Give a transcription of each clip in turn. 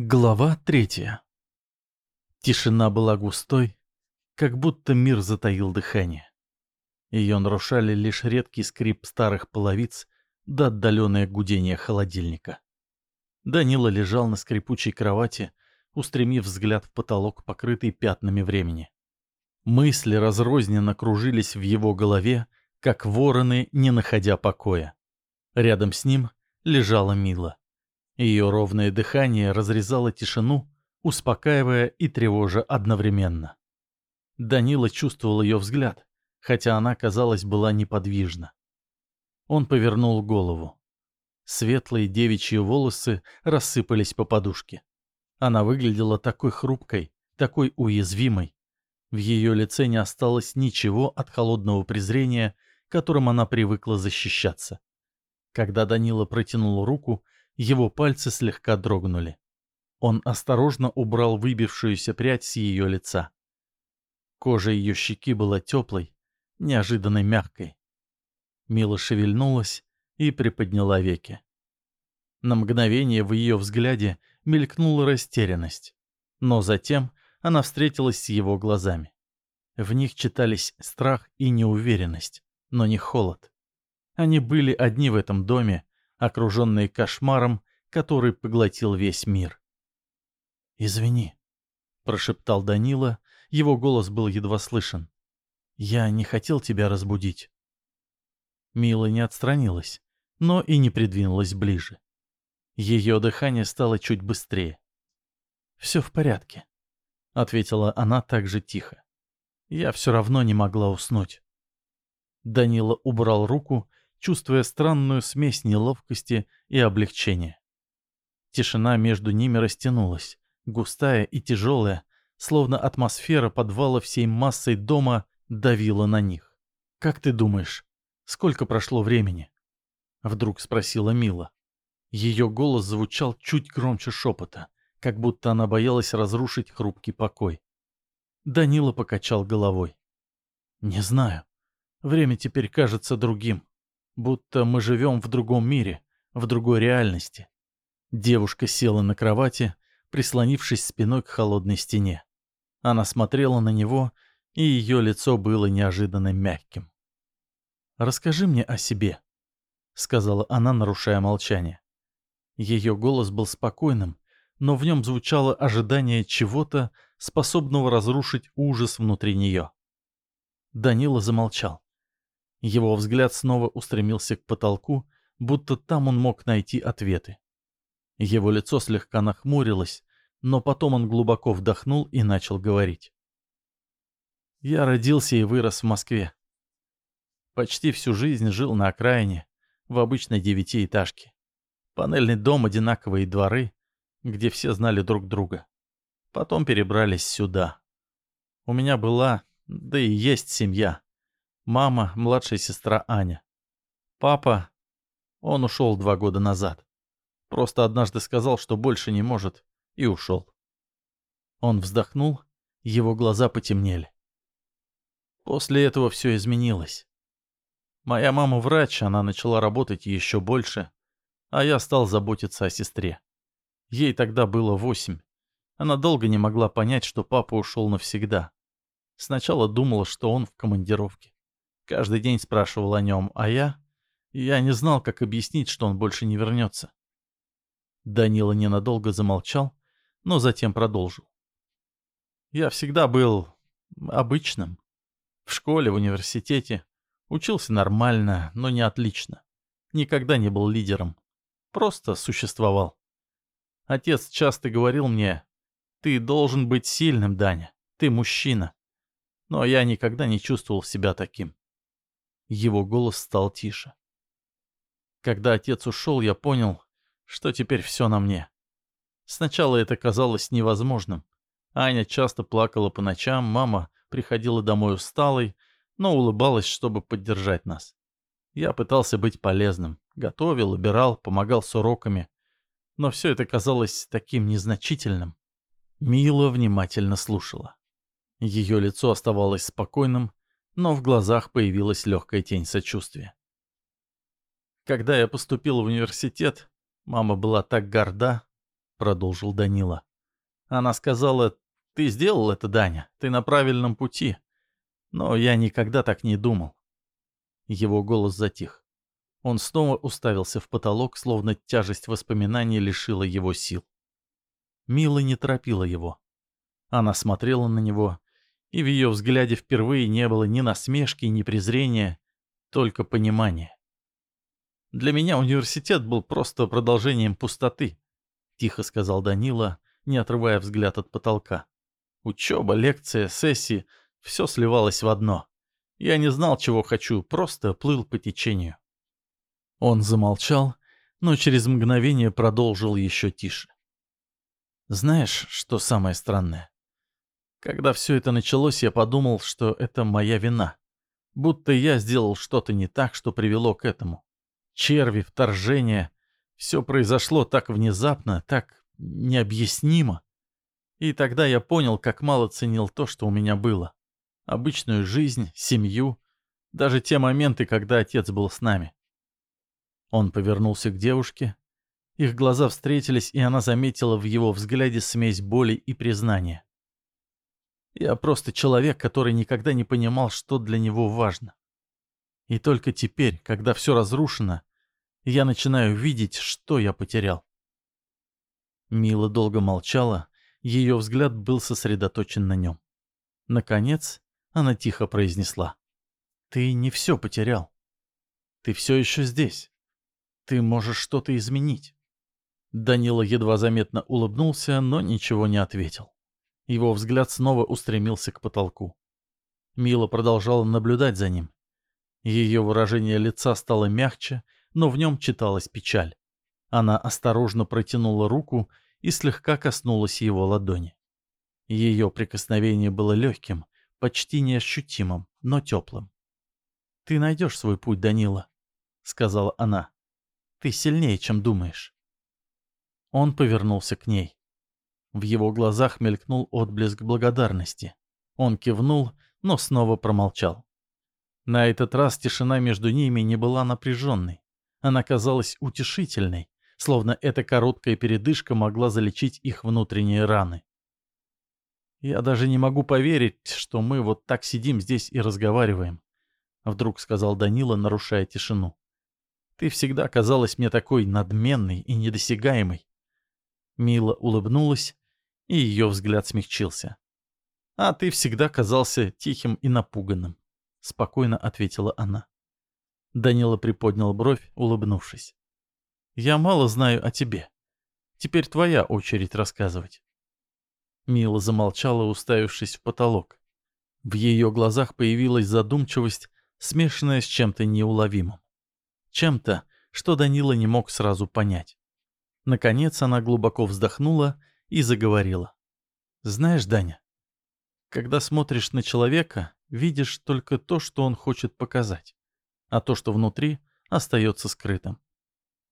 Глава третья. Тишина была густой, как будто мир затаил дыхание. Ее нарушали лишь редкий скрип старых половиц да отдаленное гудение холодильника. Данила лежал на скрипучей кровати, устремив взгляд в потолок, покрытый пятнами времени. Мысли разрозненно кружились в его голове, как вороны, не находя покоя. Рядом с ним лежала Мила. Ее ровное дыхание разрезало тишину, успокаивая и тревожа одновременно. Данила чувствовал ее взгляд, хотя она, казалось, была неподвижна. Он повернул голову. Светлые девичьи волосы рассыпались по подушке. Она выглядела такой хрупкой, такой уязвимой. В ее лице не осталось ничего от холодного презрения, которым она привыкла защищаться. Когда Данила протянул руку, его пальцы слегка дрогнули. Он осторожно убрал выбившуюся прядь с ее лица. Кожа ее щеки была теплой, неожиданно мягкой. Мила шевельнулась и приподняла веки. На мгновение в ее взгляде мелькнула растерянность, но затем она встретилась с его глазами. В них читались страх и неуверенность, но не холод. Они были одни в этом доме, окруженные кошмаром, который поглотил весь мир. «Извини», — прошептал Данила, его голос был едва слышен. «Я не хотел тебя разбудить». Мила не отстранилась, но и не придвинулась ближе. Ее дыхание стало чуть быстрее. «Все в порядке», — ответила она так же тихо. Я все равно не могла уснуть. Данила убрал руку чувствуя странную смесь неловкости и облегчения. Тишина между ними растянулась, густая и тяжелая, словно атмосфера подвала всей массой дома давила на них. «Как ты думаешь, сколько прошло времени?» — вдруг спросила Мила. Ее голос звучал чуть громче шепота, как будто она боялась разрушить хрупкий покой. Данила покачал головой. «Не знаю. Время теперь кажется другим будто мы живем в другом мире, в другой реальности. Девушка села на кровати, прислонившись спиной к холодной стене. Она смотрела на него, и ее лицо было неожиданно мягким. «Расскажи мне о себе», — сказала она, нарушая молчание. Ее голос был спокойным, но в нем звучало ожидание чего-то, способного разрушить ужас внутри нее. Данила замолчал. Его взгляд снова устремился к потолку, будто там он мог найти ответы. Его лицо слегка нахмурилось, но потом он глубоко вдохнул и начал говорить. «Я родился и вырос в Москве. Почти всю жизнь жил на окраине, в обычной девятиэтажке. Панельный дом, одинаковые дворы, где все знали друг друга. Потом перебрались сюда. У меня была, да и есть семья. Мама, младшая сестра Аня. Папа, он ушел два года назад. Просто однажды сказал, что больше не может, и ушел. Он вздохнул, его глаза потемнели. После этого все изменилось. Моя мама врач, она начала работать еще больше, а я стал заботиться о сестре. Ей тогда было восемь. Она долго не могла понять, что папа ушел навсегда. Сначала думала, что он в командировке. Каждый день спрашивал о нем, а я... Я не знал, как объяснить, что он больше не вернется. Данила ненадолго замолчал, но затем продолжил. Я всегда был обычным. В школе, в университете. Учился нормально, но не отлично. Никогда не был лидером. Просто существовал. Отец часто говорил мне, ты должен быть сильным, Даня, ты мужчина. Но я никогда не чувствовал себя таким. Его голос стал тише. Когда отец ушел, я понял, что теперь все на мне. Сначала это казалось невозможным. Аня часто плакала по ночам, мама приходила домой усталой, но улыбалась, чтобы поддержать нас. Я пытался быть полезным, готовил, убирал, помогал с уроками. Но все это казалось таким незначительным. Мила внимательно слушала. Ее лицо оставалось спокойным, но в глазах появилась легкая тень сочувствия. Когда я поступил в университет, мама была так горда. продолжил Данила. Она сказала, ты сделал это, Даня, ты на правильном пути. Но я никогда так не думал. Его голос затих. Он снова уставился в потолок, словно тяжесть воспоминаний лишила его сил. Мила не торопила его. Она смотрела на него, и в ее взгляде впервые не было ни насмешки, ни презрения, только понимание. «Для меня университет был просто продолжением пустоты», — тихо сказал Данила, не отрывая взгляд от потолка. «Учеба, лекция, сессии — все сливалось в одно. Я не знал, чего хочу, просто плыл по течению». Он замолчал, но через мгновение продолжил еще тише. «Знаешь, что самое странное? Когда все это началось, я подумал, что это моя вина. Будто я сделал что-то не так, что привело к этому. Черви, вторжение. Все произошло так внезапно, так необъяснимо. И тогда я понял, как мало ценил то, что у меня было. Обычную жизнь, семью, даже те моменты, когда отец был с нами. Он повернулся к девушке. Их глаза встретились, и она заметила в его взгляде смесь боли и признания. Я просто человек, который никогда не понимал, что для него важно. И только теперь, когда все разрушено, я начинаю видеть, что я потерял. Мила долго молчала, ее взгляд был сосредоточен на нем. Наконец, она тихо произнесла. «Ты не все потерял. Ты все еще здесь. Ты можешь что-то изменить». Данила едва заметно улыбнулся, но ничего не ответил. Его взгляд снова устремился к потолку. Мила продолжала наблюдать за ним. Ее выражение лица стало мягче, но в нем читалась печаль. Она осторожно протянула руку и слегка коснулась его ладони. Ее прикосновение было легким, почти неощутимым, но теплым. «Ты найдешь свой путь, Данила», — сказала она. «Ты сильнее, чем думаешь». Он повернулся к ней. В его глазах мелькнул отблеск благодарности. Он кивнул, но снова промолчал. На этот раз тишина между ними не была напряженной. Она казалась утешительной, словно эта короткая передышка могла залечить их внутренние раны. «Я даже не могу поверить, что мы вот так сидим здесь и разговариваем», — вдруг сказал Данила, нарушая тишину. «Ты всегда казалась мне такой надменной и недосягаемой. Мила улыбнулась, и ее взгляд смягчился. «А ты всегда казался тихим и напуганным», — спокойно ответила она. Данила приподнял бровь, улыбнувшись. «Я мало знаю о тебе. Теперь твоя очередь рассказывать». Мила замолчала, уставившись в потолок. В ее глазах появилась задумчивость, смешанная с чем-то неуловимым. Чем-то, что Данила не мог сразу понять. Наконец она глубоко вздохнула и заговорила. «Знаешь, Даня, когда смотришь на человека, видишь только то, что он хочет показать, а то, что внутри, остается скрытым.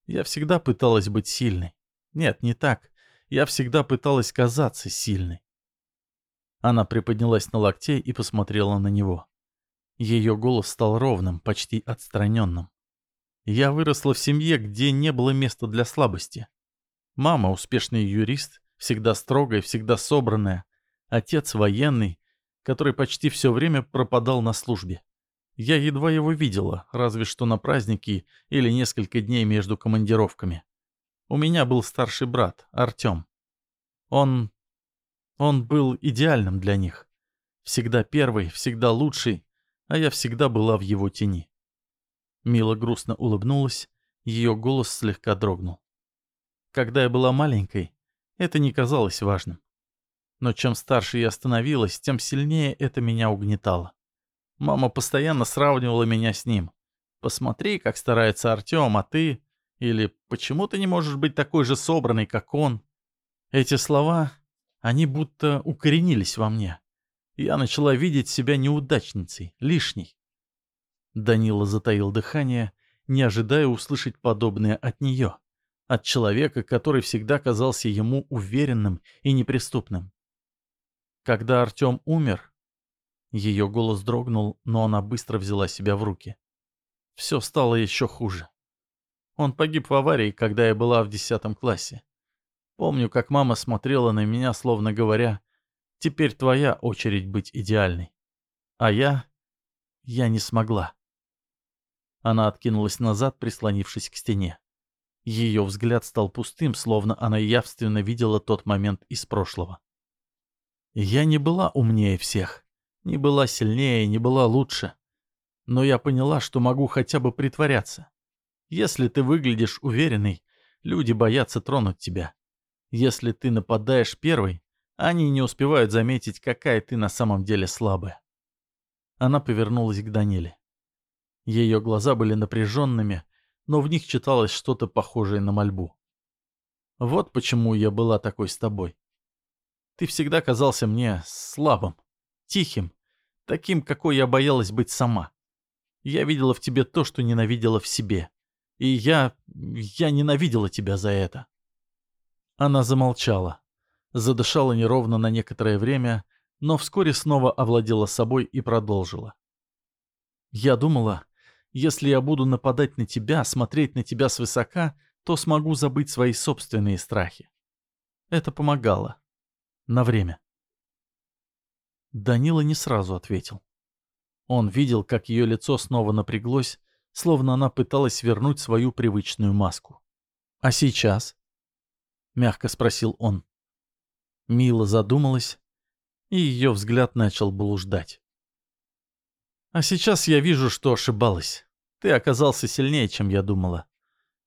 Я всегда пыталась быть сильной. Нет, не так. Я всегда пыталась казаться сильной. Она приподнялась на локте и посмотрела на него. Ее голос стал ровным, почти отстраненным. Я выросла в семье, где не было места для слабости. Мама — успешный юрист, всегда строгая, всегда собранная. Отец военный, который почти все время пропадал на службе. Я едва его видела, разве что на праздники или несколько дней между командировками. У меня был старший брат, Артем. Он... он был идеальным для них. Всегда первый, всегда лучший, а я всегда была в его тени. Мила грустно улыбнулась, ее голос слегка дрогнул. Когда я была маленькой, это не казалось важным. Но чем старше я становилась, тем сильнее это меня угнетало. Мама постоянно сравнивала меня с ним. «Посмотри, как старается Артем, а ты...» Или «Почему ты не можешь быть такой же собранной, как он?» Эти слова, они будто укоренились во мне. Я начала видеть себя неудачницей, лишней. Данила затаил дыхание, не ожидая услышать подобное от нее от человека, который всегда казался ему уверенным и неприступным. Когда Артем умер, ее голос дрогнул, но она быстро взяла себя в руки. Все стало еще хуже. Он погиб в аварии, когда я была в десятом классе. Помню, как мама смотрела на меня, словно говоря, «Теперь твоя очередь быть идеальной». А я... я не смогла. Она откинулась назад, прислонившись к стене. Ее взгляд стал пустым, словно она явственно видела тот момент из прошлого. Я не была умнее всех, не была сильнее, не была лучше. Но я поняла, что могу хотя бы притворяться. Если ты выглядишь уверенной, люди боятся тронуть тебя. Если ты нападаешь первой, они не успевают заметить, какая ты на самом деле слабая. Она повернулась к Даниле. Ее глаза были напряженными, но в них читалось что-то похожее на мольбу. Вот почему я была такой с тобой. Ты всегда казался мне слабым, тихим, таким, какой я боялась быть сама. Я видела в тебе то, что ненавидела в себе. И я... я ненавидела тебя за это. Она замолчала, задышала неровно на некоторое время, но вскоре снова овладела собой и продолжила. Я думала, если я буду нападать на тебя, смотреть на тебя свысока, то смогу забыть свои собственные страхи. Это помогало. На время. Данила не сразу ответил. Он видел, как ее лицо снова напряглось, словно она пыталась вернуть свою привычную маску. «А сейчас?» — мягко спросил он. Мила задумалась, и ее взгляд начал блуждать. «А сейчас я вижу, что ошибалась. Ты оказался сильнее, чем я думала.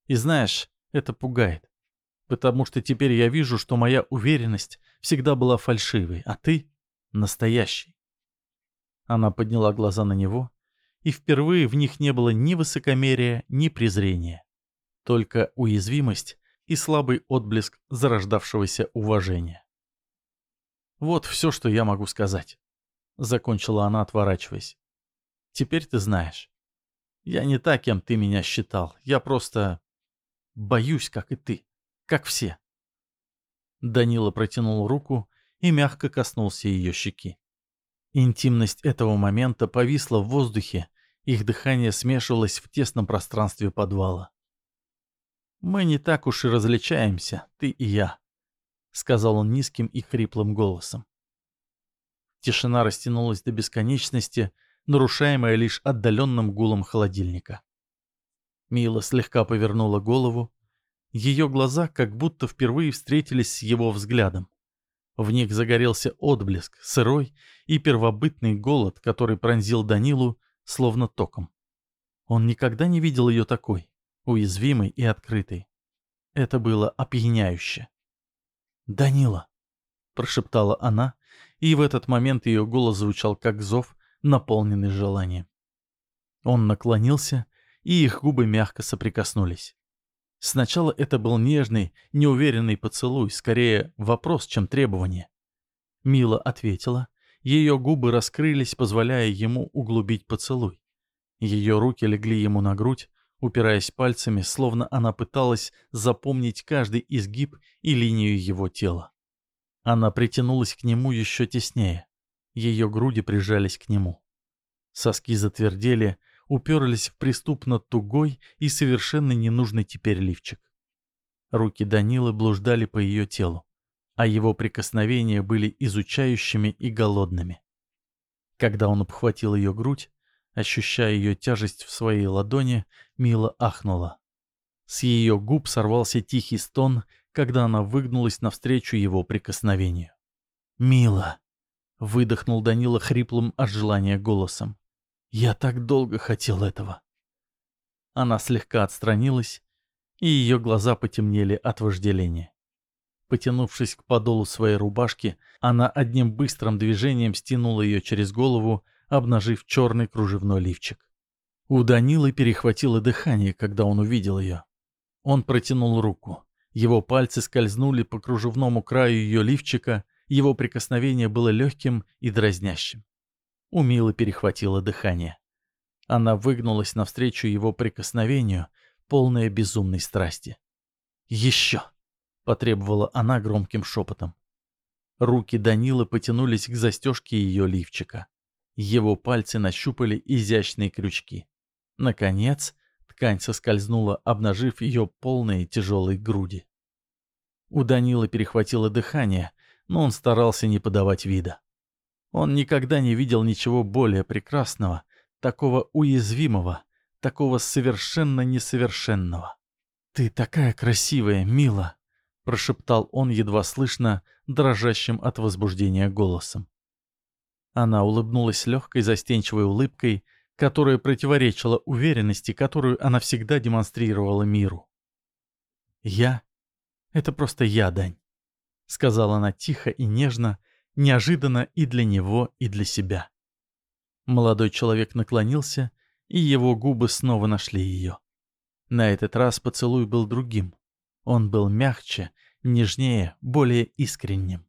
И знаешь, это пугает. Потому что теперь я вижу, что моя уверенность всегда была фальшивой, а ты настоящий. Она подняла глаза на него, и впервые в них не было ни высокомерия, ни презрения. Только уязвимость и слабый отблеск зарождавшегося уважения. «Вот все, что я могу сказать», — закончила она, отворачиваясь. «Теперь ты знаешь. Я не так, кем ты меня считал. Я просто боюсь, как и ты, как все». Данила протянул руку и мягко коснулся ее щеки. Интимность этого момента повисла в воздухе, их дыхание смешивалось в тесном пространстве подвала. «Мы не так уж и различаемся, ты и я», — сказал он низким и хриплым голосом. Тишина растянулась до бесконечности, нарушаемая лишь отдаленным гулом холодильника. Мила слегка повернула голову. Ее глаза как будто впервые встретились с его взглядом. В них загорелся отблеск, сырой и первобытный голод, который пронзил Данилу, словно током. Он никогда не видел ее такой, уязвимой и открытой. Это было опьяняюще. «Данила!» — прошептала она, и в этот момент ее голос звучал как зов, наполненный желанием. Он наклонился, и их губы мягко соприкоснулись. Сначала это был нежный, неуверенный поцелуй, скорее вопрос, чем требование. Мила ответила. Ее губы раскрылись, позволяя ему углубить поцелуй. Ее руки легли ему на грудь, упираясь пальцами, словно она пыталась запомнить каждый изгиб и линию его тела. Она притянулась к нему еще теснее. Ее груди прижались к нему. Соски затвердели, уперлись в преступно тугой и совершенно ненужный теперь лифчик. Руки Данилы блуждали по ее телу, а его прикосновения были изучающими и голодными. Когда он обхватил ее грудь, ощущая ее тяжесть в своей ладони, Мила ахнула. С ее губ сорвался тихий стон, когда она выгнулась навстречу его прикосновению. «Мила!» — выдохнул Данила хриплым от желания голосом. Я так долго хотел этого. Она слегка отстранилась, и ее глаза потемнели от вожделения. Потянувшись к подолу своей рубашки, она одним быстрым движением стянула ее через голову, обнажив черный кружевной лифчик. У Данилы перехватило дыхание, когда он увидел ее. Он протянул руку. Его пальцы скользнули по кружевному краю ее лифчика, его прикосновение было легким и дразнящим. У Милы перехватило дыхание. Она выгнулась навстречу его прикосновению, полная безумной страсти. «Еще!» — потребовала она громким шепотом. Руки Данилы потянулись к застежке ее лифчика. Его пальцы нащупали изящные крючки. Наконец, ткань соскользнула, обнажив ее полные тяжелые груди. У Данила перехватило дыхание, но он старался не подавать вида. Он никогда не видел ничего более прекрасного, такого уязвимого, такого совершенно несовершенного. «Ты такая красивая, мила!» — прошептал он едва слышно, дрожащим от возбуждения голосом. Она улыбнулась легкой застенчивой улыбкой, которая противоречила уверенности, которую она всегда демонстрировала миру. «Я? Это просто я, Дань», — сказала она тихо и нежно, неожиданно и для него, и для себя. Молодой человек наклонился, и его губы снова нашли ее. На этот раз поцелуй был другим. Он был мягче, нежнее, более искренним.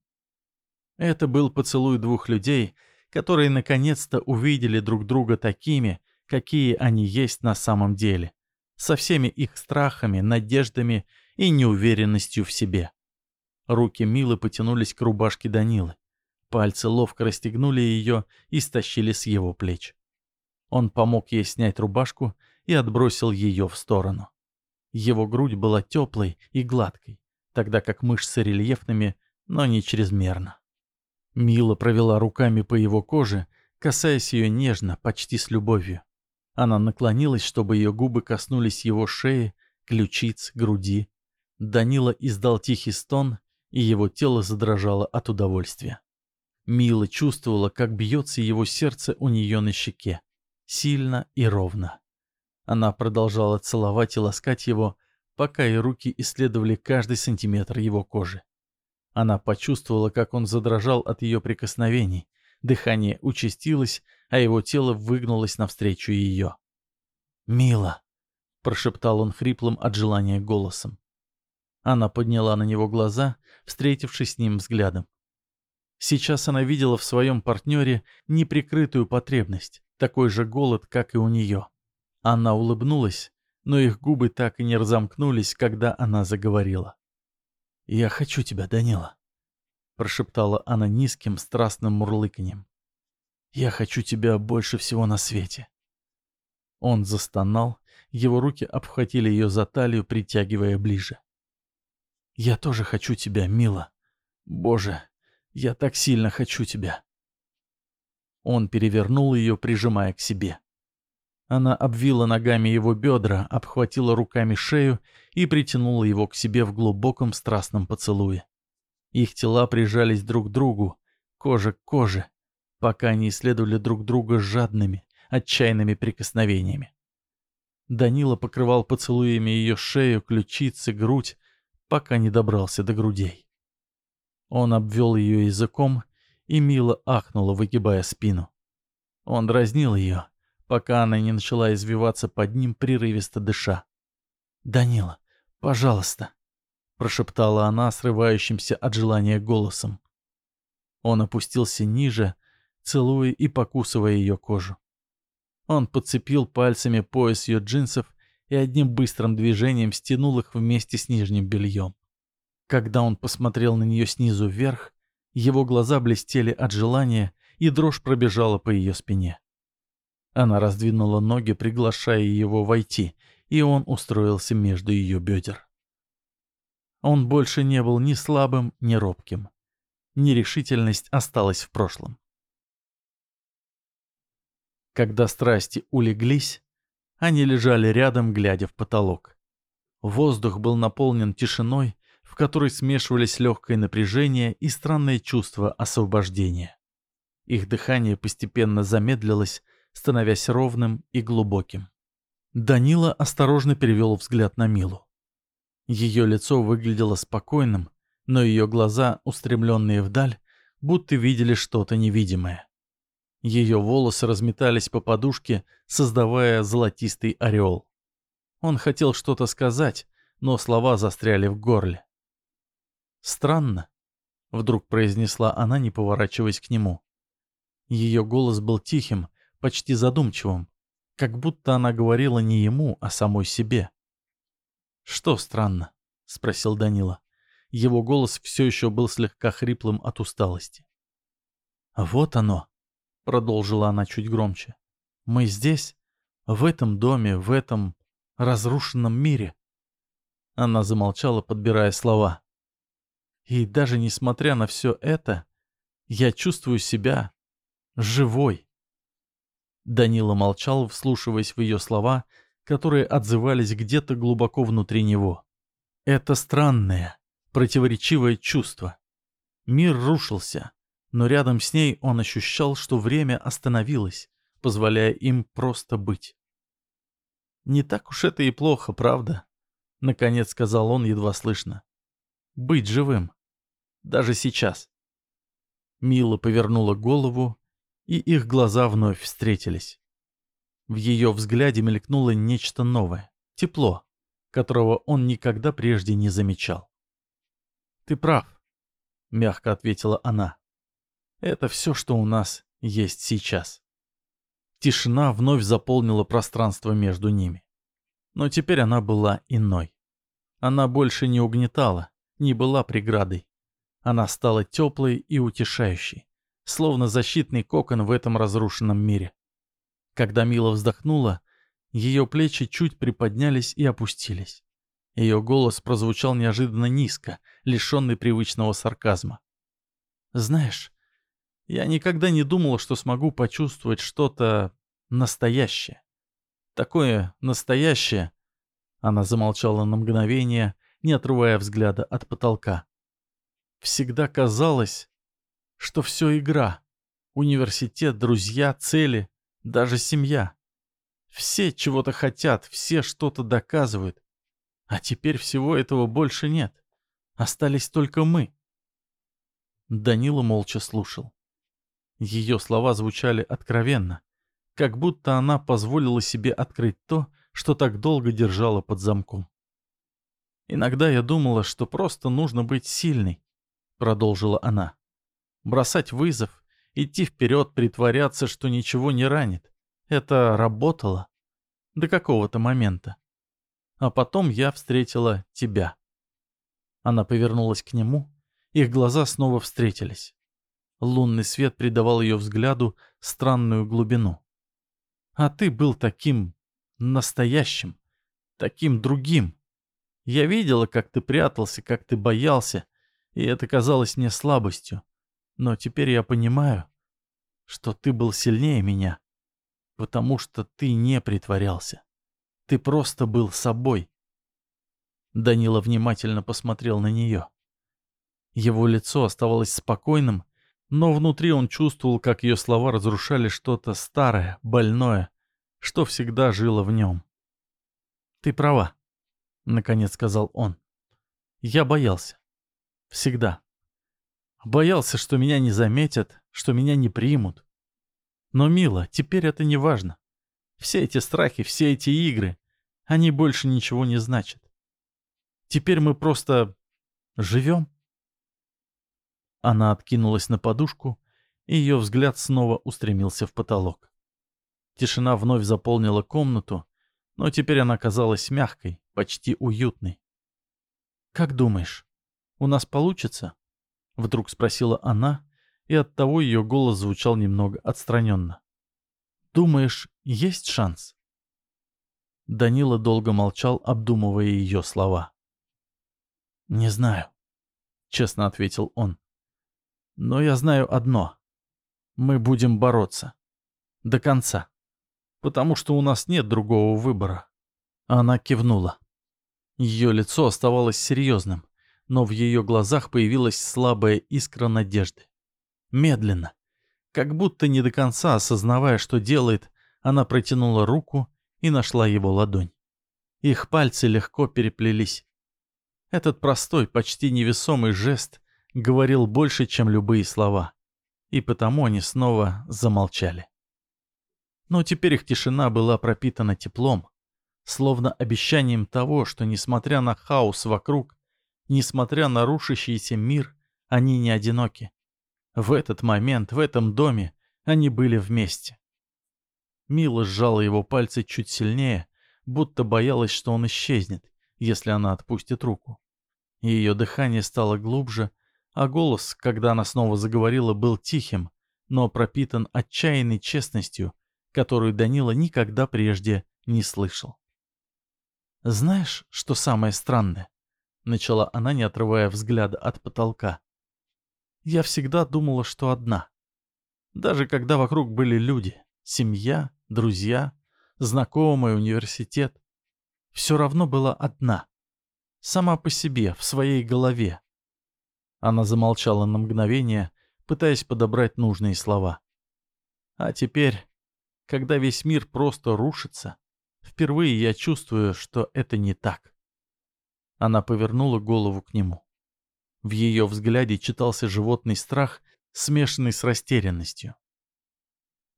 Это был поцелуй двух людей, которые наконец-то увидели друг друга такими, какие они есть на самом деле, со всеми их страхами, надеждами и неуверенностью в себе. Руки Милы потянулись к рубашке Данилы. Пальцы ловко расстегнули ее и стащили с его плеч. Он помог ей снять рубашку и отбросил ее в сторону. Его грудь была теплой и гладкой, тогда как мышцы рельефными, но не чрезмерно. Мила провела руками по его коже, касаясь ее нежно, почти с любовью. Она наклонилась, чтобы ее губы коснулись его шеи, ключиц, груди. Данила издал тихий стон, и его тело задрожало от удовольствия. Мила чувствовала, как бьется его сердце у нее на щеке. Сильно и ровно. Она продолжала целовать и ласкать его, пока и руки исследовали каждый сантиметр его кожи. Она почувствовала, как он задрожал от ее прикосновений. Дыхание участилось, а его тело выгнулось навстречу ее. «Мила!» — прошептал он хриплым от желания голосом. Она подняла на него глаза, встретившись с ним взглядом. Сейчас она видела в своем партнере неприкрытую потребность, такой же голод, как и у нее. Она улыбнулась, но их губы так и не разомкнулись, когда она заговорила. «Я хочу тебя, Данила», — прошептала она низким страстным мурлыканьем. «Я хочу тебя больше всего на свете». Он застонал, его руки обхватили ее за талию, притягивая ближе. «Я тоже хочу тебя, мила. Боже, я так сильно хочу тебя». Он перевернул ее, прижимая к себе. Она обвила ногами его бедра, обхватила руками шею и притянула его к себе в глубоком страстном поцелуе. Их тела прижались друг к другу, кожа к коже, пока они исследовали друг друга жадными, отчаянными прикосновениями. Данила покрывал поцелуями ее шею, ключицы, грудь, пока не добрался до грудей. Он обвел ее языком, и мило ахнула, выгибая спину. Он дразнил ее, пока она не начала извиваться под ним, прерывисто дыша. «Данила, пожалуйста», — прошептала она, срывающимся от желания голосом. Он опустился ниже, целуя и покусывая ее кожу. Он подцепил пальцами пояс ее джинсов и одним быстрым движением стянул их вместе с нижним бельем. Когда он посмотрел на нее снизу вверх, его глаза блестели от желания, и дрожь пробежала по ее спине. Она раздвинула ноги, приглашая его войти, и он устроился между ее бедер. Он больше не был ни слабым, ни робким. Нерешительность осталась в прошлом. Когда страсти улеглись, они лежали рядом, глядя в потолок. Воздух был наполнен тишиной, в которой смешивались легкое напряжение и странное чувство освобождения. Их дыхание постепенно замедлилось, становясь ровным и глубоким. Данила осторожно перевел взгляд на Милу. Ее лицо выглядело спокойным, но ее глаза, устремленные вдаль, будто видели что-то невидимое. Ее волосы разметались по подушке, создавая золотистый ореол. Он хотел что-то сказать, но слова застряли в горле. «Странно», — вдруг произнесла она, не поворачиваясь к нему. Ее голос был тихим, почти задумчивым, как будто она говорила не ему, а самой себе. «Что странно?» — спросил Данила. Его голос все еще был слегка хриплым от усталости. «Вот оно», — продолжила она чуть громче. «Мы здесь, в этом доме, в этом разрушенном мире». Она замолчала, подбирая слова. И даже несмотря на все это, я чувствую себя живой. Данила молчал, вслушиваясь в ее слова, которые отзывались где-то глубоко внутри него. Это странное, противоречивое чувство. Мир рушился, но рядом с ней он ощущал, что время остановилось, позволяя им просто быть. «Не так уж это и плохо, правда?» — наконец сказал он едва слышно. «Быть живым. Даже сейчас». Мила повернула голову, и их глаза вновь встретились. В ее взгляде мелькнуло нечто новое, тепло, которого он никогда прежде не замечал. «Ты прав», — мягко ответила она. «Это все, что у нас есть сейчас». Тишина вновь заполнила пространство между ними. Но теперь она была иной. Она больше не угнетала, не была преградой. Она стала теплой и утешающей, словно защитный кокон в этом разрушенном мире. Когда Мила вздохнула, ее плечи чуть приподнялись и опустились. Ее голос прозвучал неожиданно низко, лишенный привычного сарказма. «Знаешь, я никогда не думала, что смогу почувствовать что-то настоящее. Такое настоящее...» Она замолчала на мгновение, не отрывая взгляда от потолка. «Всегда казалось, что все игра. Университет, друзья, цели, даже семья. Все чего-то хотят, все что-то доказывают. А теперь всего этого больше нет. Остались только мы. Данила молча слушал. Ее слова звучали откровенно, как будто она позволила себе открыть то, что так долго держала под замком. «Иногда я думала, что просто нужно быть сильной», — продолжила она. «Бросать вызов, идти вперед, притворяться, что ничего не ранит. Это работало. До какого-то момента. А потом я встретила тебя. Она повернулась к нему. Их глаза снова встретились. Лунный свет придавал ее взгляду странную глубину. А ты был таким настоящим, таким другим. Я видела, как ты прятался, как ты боялся, и это казалось мне слабостью. Но теперь я понимаю, что ты был сильнее меня потому что ты не притворялся. Ты просто был собой. Данила внимательно посмотрел на нее. Его лицо оставалось спокойным, но внутри он чувствовал, как ее слова разрушали что-то старое, больное, что всегда жило в нем. «Ты права», — наконец сказал он. «Я боялся. Всегда. Боялся, что меня не заметят, что меня не примут, но, мило, теперь это не важно. Все эти страхи, все эти игры, они больше ничего не значат. Теперь мы просто живем. Она откинулась на подушку, и ее взгляд снова устремился в потолок. Тишина вновь заполнила комнату, но теперь она казалась мягкой, почти уютной. «Как думаешь, у нас получится?» — вдруг спросила она, и оттого ее голос звучал немного отстраненно. «Думаешь, есть шанс?» Данила долго молчал, обдумывая ее слова. «Не знаю», — честно ответил он. «Но я знаю одно. Мы будем бороться. До конца. Потому что у нас нет другого выбора». Она кивнула. Ее лицо оставалось серьезным, но в ее глазах появилась слабая искра надежды. Медленно. Как будто не до конца осознавая, что делает, она протянула руку и нашла его ладонь. Их пальцы легко переплелись. Этот простой, почти невесомый жест говорил больше, чем любые слова. И потому они снова замолчали. Но теперь их тишина была пропитана теплом, словно обещанием того, что, несмотря на хаос вокруг, несмотря на рушащийся мир, они не одиноки. В этот момент, в этом доме, они были вместе. Мила сжала его пальцы чуть сильнее, будто боялась, что он исчезнет, если она отпустит руку. Ее дыхание стало глубже, а голос, когда она снова заговорила, был тихим, но пропитан отчаянной честностью, которую Данила никогда прежде не слышал. «Знаешь, что самое странное?» — начала она, не отрывая взгляда от потолка. «Я всегда думала, что одна. Даже когда вокруг были люди, семья, друзья, знакомый, университет, все равно была одна. Сама по себе, в своей голове. Она замолчала на мгновение, пытаясь подобрать нужные слова. А теперь, когда весь мир просто рушится, впервые я чувствую, что это не так. Она повернула голову к нему. В ее взгляде читался животный страх, смешанный с растерянностью.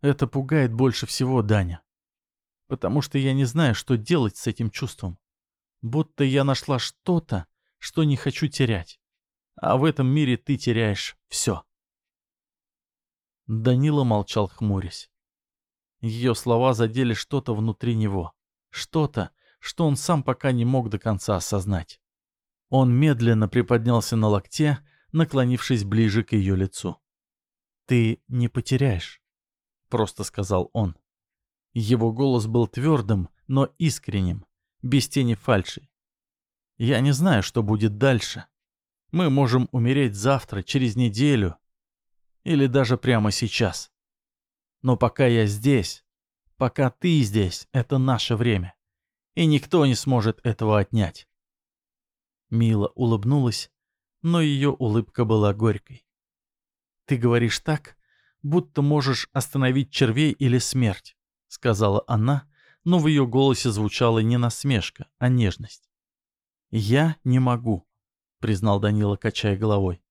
Это пугает больше всего, Даня. Потому что я не знаю, что делать с этим чувством. Будто я нашла что-то, что не хочу терять. А в этом мире ты теряешь все. Данила молчал, хмурясь. Ее слова задели что-то внутри него. Что-то, что он сам пока не мог до конца осознать. Он медленно приподнялся на локте, наклонившись ближе к ее лицу. «Ты не потеряешь», — просто сказал он. Его голос был твердым, но искренним, без тени фальши. «Я не знаю, что будет дальше. Мы можем умереть завтра, через неделю, или даже прямо сейчас. Но пока я здесь, пока ты здесь, это наше время, и никто не сможет этого отнять». Мила улыбнулась, но ее улыбка была горькой. «Ты говоришь так, будто можешь остановить червей или смерть», — сказала она, но в ее голосе звучала не насмешка, а нежность. «Я не могу», — признал Данила, качая головой.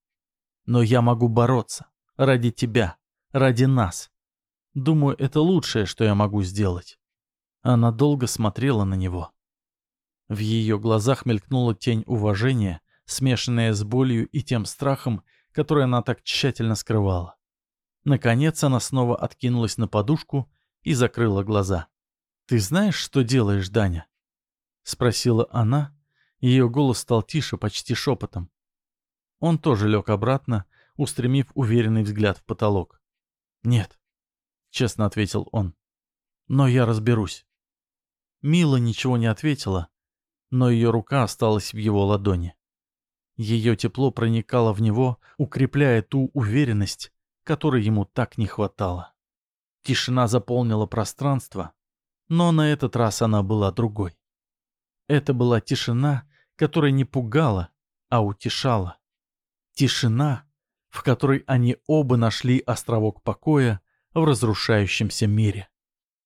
«Но я могу бороться. Ради тебя. Ради нас. Думаю, это лучшее, что я могу сделать». Она долго смотрела на него. В ее глазах мелькнула тень уважения, смешанная с болью и тем страхом, который она так тщательно скрывала. Наконец она снова откинулась на подушку и закрыла глаза. «Ты знаешь, что делаешь, Даня?» — спросила она. Ее голос стал тише, почти шепотом. Он тоже лег обратно, устремив уверенный взгляд в потолок. «Нет», — честно ответил он. «Но я разберусь». Мила ничего не ответила, но ее рука осталась в его ладони. Ее тепло проникало в него, укрепляя ту уверенность, которой ему так не хватало. Тишина заполнила пространство, но на этот раз она была другой. Это была тишина, которая не пугала, а утешала. Тишина, в которой они оба нашли островок покоя в разрушающемся мире.